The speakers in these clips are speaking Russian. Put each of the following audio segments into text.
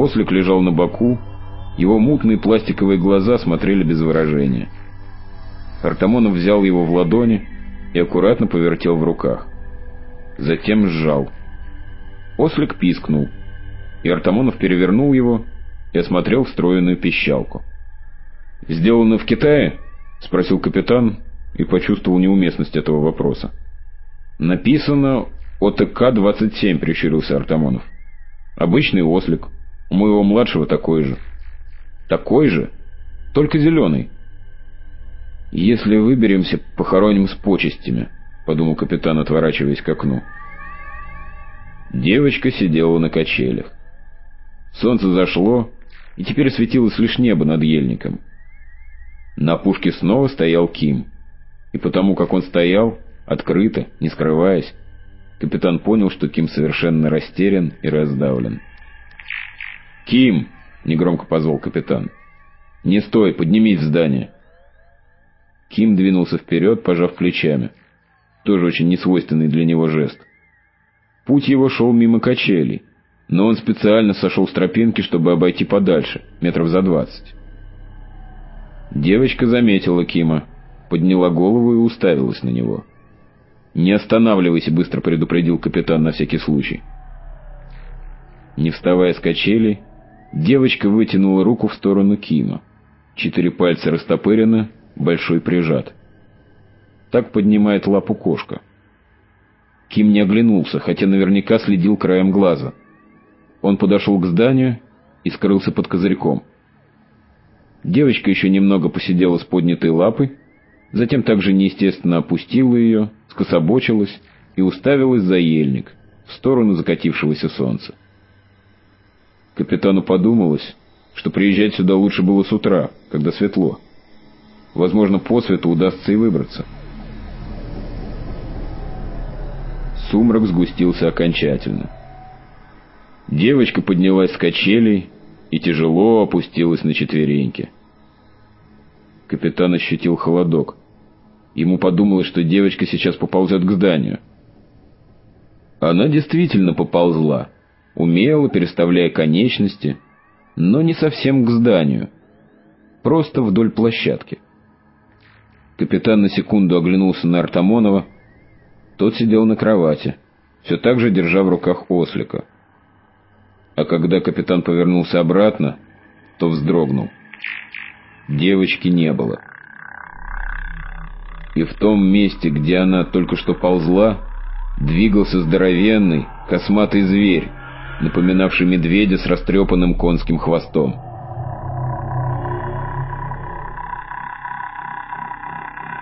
Ослик лежал на боку, его мутные пластиковые глаза смотрели без выражения. Артамонов взял его в ладони и аккуратно повертел в руках. Затем сжал. Ослик пискнул, и Артамонов перевернул его и осмотрел встроенную пищалку. «Сделано в Китае?» — спросил капитан и почувствовал неуместность этого вопроса. «Написано ОТК-27», — прищурился Артамонов. «Обычный ослик. У моего младшего такой же». «Такой же? Только зеленый». «Если выберемся, похороним с почестями», — подумал капитан, отворачиваясь к окну. Девочка сидела на качелях. Солнце зашло, и теперь светилось лишь небо над ельником. На пушке снова стоял Ким. И потому, как он стоял, открыто, не скрываясь, капитан понял, что Ким совершенно растерян и раздавлен. «Ким!» — негромко позвал капитан. «Не стой, поднимись в здание!» Ким двинулся вперед, пожав плечами. Тоже очень несвойственный для него жест. Путь его шел мимо качелей, но он специально сошел с тропинки, чтобы обойти подальше, метров за двадцать. Девочка заметила Кима, подняла голову и уставилась на него. «Не останавливайся», — быстро предупредил капитан на всякий случай. Не вставая с качелей, девочка вытянула руку в сторону Кима. Четыре пальца растопырены, большой прижат. Так поднимает лапу кошка. Ким не оглянулся, хотя наверняка следил краем глаза. Он подошел к зданию и скрылся под козырьком. Девочка еще немного посидела с поднятой лапой, затем также неестественно опустила ее, скособочилась и уставилась за ельник, в сторону закатившегося солнца. Капитану подумалось, что приезжать сюда лучше было с утра, когда светло. Возможно, по свету удастся и выбраться. Сумрак сгустился окончательно. Девочка поднялась с качелей и тяжело опустилась на четвереньки. Капитан ощутил холодок. Ему подумалось, что девочка сейчас поползет к зданию. Она действительно поползла, умело переставляя конечности, но не совсем к зданию, просто вдоль площадки. Капитан на секунду оглянулся на Артамонова. Тот сидел на кровати, все так же держа в руках ослика — а когда капитан повернулся обратно, то вздрогнул. Девочки не было. И в том месте, где она только что ползла, двигался здоровенный, косматый зверь, напоминавший медведя с растрепанным конским хвостом.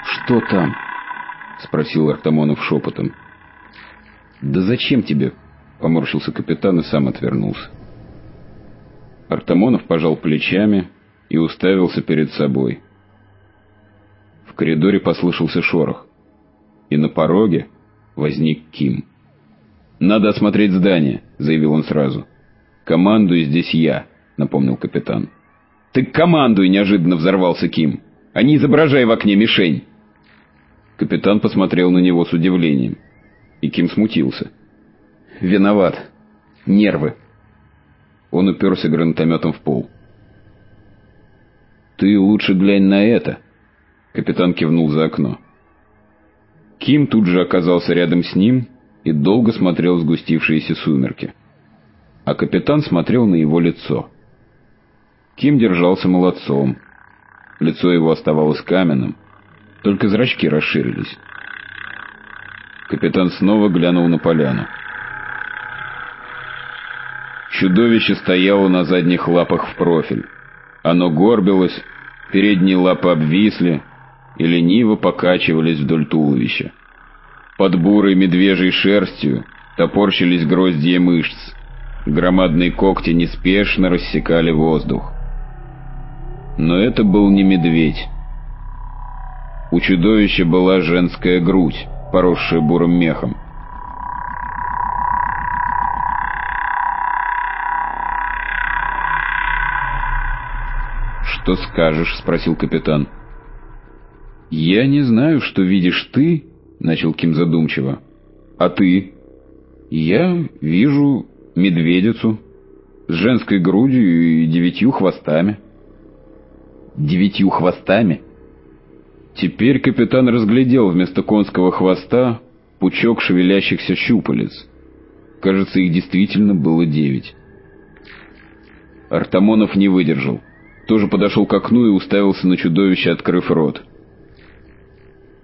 «Что там?» — спросил Артамонов шепотом. «Да зачем тебе?» Поморщился капитан и сам отвернулся. Артамонов пожал плечами и уставился перед собой. В коридоре послышался шорох, и на пороге возник Ким. «Надо осмотреть здание», — заявил он сразу. «Командую здесь я», — напомнил капитан. «Ты командуй!» — неожиданно взорвался Ким. «А не изображай в окне мишень!» Капитан посмотрел на него с удивлением, и Ким смутился. Виноват. Нервы. Он уперся гранатометом в пол. «Ты лучше глянь на это!» Капитан кивнул за окно. Ким тут же оказался рядом с ним и долго смотрел в сгустившиеся сумерки. А капитан смотрел на его лицо. Ким держался молодцом. Лицо его оставалось каменным, только зрачки расширились. Капитан снова глянул на поляну. Чудовище стояло на задних лапах в профиль. Оно горбилось, передние лапы обвисли и лениво покачивались вдоль туловища. Под бурой медвежьей шерстью топорщились гроздья мышц. Громадные когти неспешно рассекали воздух. Но это был не медведь. У чудовища была женская грудь, поросшая бурым мехом. «Что скажешь?» — спросил капитан. «Я не знаю, что видишь ты», — начал Ким задумчиво. «А ты?» «Я вижу медведицу». С женской грудью и девятью хвостами. Девятью хвостами? Теперь капитан разглядел вместо конского хвоста пучок шевелящихся щупалец. Кажется, их действительно было девять. Артамонов не выдержал. Тоже подошел к окну и уставился на чудовище, открыв рот.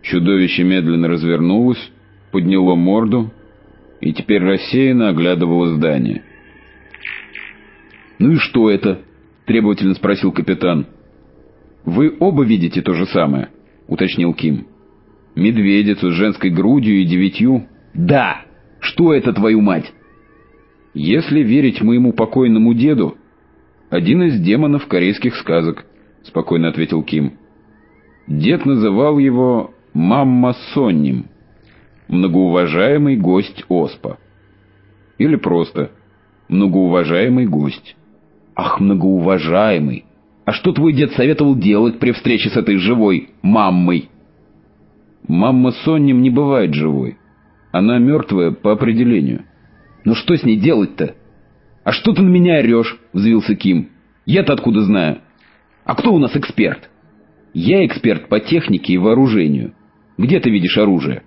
Чудовище медленно развернулось, подняло морду и теперь рассеянно оглядывало здание. «Ну и что это?» — требовательно спросил капитан. «Вы оба видите то же самое?» — уточнил Ким. «Медведицу с женской грудью и девятью?» «Да! Что это, твою мать?» «Если верить моему покойному деду, один из демонов корейских сказок», — спокойно ответил Ким. Дед называл его Мамма Сонним, многоуважаемый гость Оспа. Или просто многоуважаемый гость. Ах, многоуважаемый! А что твой дед советовал делать при встрече с этой живой маммой? Мамма Сонним не бывает живой. Она мертвая по определению. Ну что с ней делать-то? А что ты на меня орешь? Взвился Ким. Я-то откуда знаю? А кто у нас эксперт? Я эксперт по технике и вооружению. Где ты видишь оружие?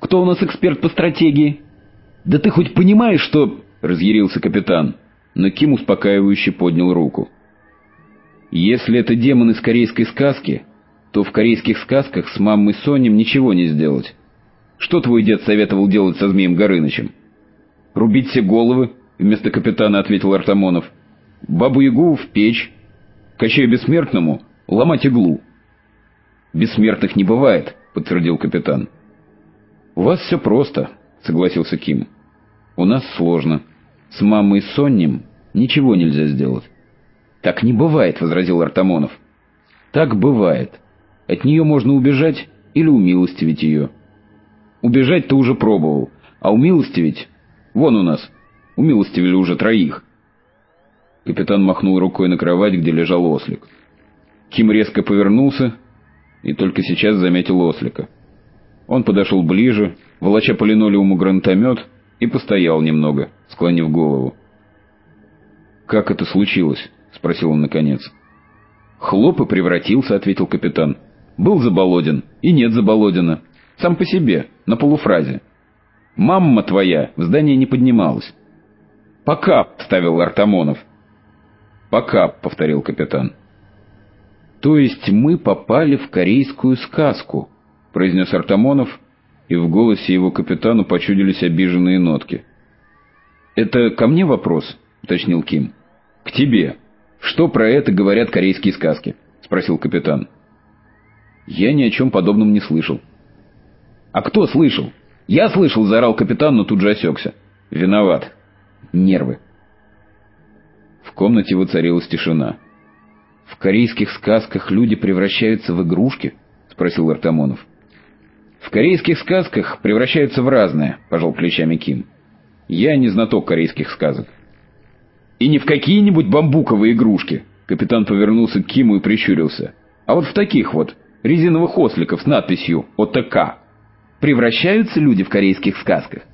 Кто у нас эксперт по стратегии? Да ты хоть понимаешь, что... Разъярился капитан, но Ким успокаивающе поднял руку. Если это демон из корейской сказки, то в корейских сказках с мамой Сонем ничего не сделать. Что твой дед советовал делать со Змеем Горынычем? Рубить все головы, вместо капитана ответил Артамонов. Бабу-ягу в печь, качаю бессмертному ломать иглу. Бессмертных не бывает, — подтвердил капитан. «У вас все просто», — согласился Ким. «У нас сложно. С мамой Сонним ничего нельзя сделать». «Так не бывает», — возразил Артамонов. «Так бывает. От нее можно убежать или умилостивить ее». «Убежать ты уже пробовал, а умилостивить... Вон у нас, умилостивили уже троих». Капитан махнул рукой на кровать, где лежал ослик. Ким резко повернулся и только сейчас заметил ослика. Он подошел ближе, волоча по линолеуму гранатомет, и постоял немного, склонив голову. «Как это случилось?» — спросил он наконец. «Хлоп и превратился», — ответил капитан. «Был Заболодин, и нет Заболодина. Сам по себе, на полуфразе. Мамма твоя в здание не поднималась». «Пока», — вставил Артамонов. «Пока», — повторил капитан. «То есть мы попали в корейскую сказку», — произнес Артамонов, и в голосе его капитану почудились обиженные нотки. «Это ко мне вопрос?» — уточнил Ким. «К тебе. Что про это говорят корейские сказки?» — спросил капитан. «Я ни о чем подобном не слышал». «А кто слышал?» «Я слышал!» — заорал капитан, но тут же осекся. «Виноват. Нервы». В комнате воцарилась тишина. «В корейских сказках люди превращаются в игрушки?» — спросил Артамонов. «В корейских сказках превращаются в разное», — пожал плечами Ким. «Я не знаток корейских сказок». «И не в какие-нибудь бамбуковые игрушки», — капитан повернулся к Киму и прищурился. «А вот в таких вот, резиновых осликов с надписью «ОТК». Превращаются люди в корейских сказках?»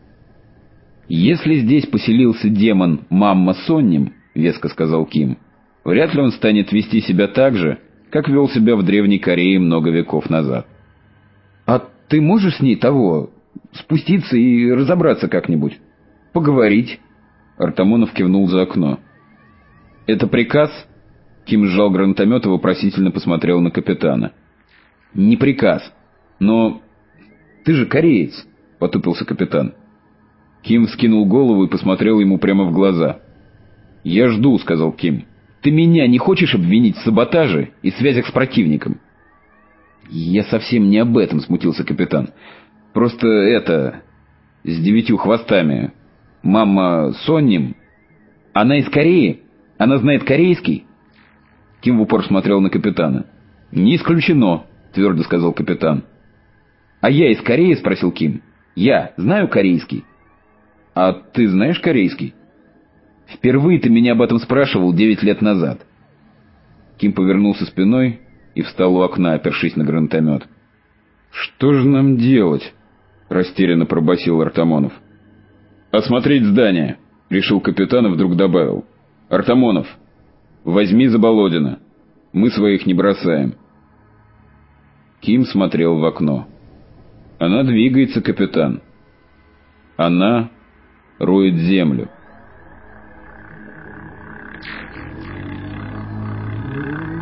«Если здесь поселился демон Мамма Сонним», — веско сказал Ким, — Вряд ли он станет вести себя так же, как вел себя в Древней Корее много веков назад. «А ты можешь с ней того, спуститься и разобраться как-нибудь? Поговорить?» Артамонов кивнул за окно. «Это приказ?» Ким сжал гранатомет и вопросительно посмотрел на капитана. «Не приказ, но... Ты же кореец!» — потупился капитан. Ким вскинул голову и посмотрел ему прямо в глаза. «Я жду», — сказал Ким. Ты меня не хочешь обвинить в саботаже и связях с противником?» «Я совсем не об этом», — смутился капитан. «Просто это... с девятью хвостами. Мама Сонним. Она из Кореи? Она знает корейский?» Ким в упор смотрел на капитана. «Не исключено», — твердо сказал капитан. «А я из Кореи?» — спросил Ким. «Я знаю корейский». «А ты знаешь корейский?» Впервые ты меня об этом спрашивал девять лет назад. Ким повернулся спиной и встал у окна, опершись на гранатомет. «Что же нам делать?» — растерянно пробасил Артамонов. «Осмотреть здание», — решил капитан и вдруг добавил. Артамонов, возьми Заболодина. Мы своих не бросаем. Ким смотрел в окно. Она двигается, капитан. Она роет землю. Thank you.